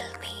me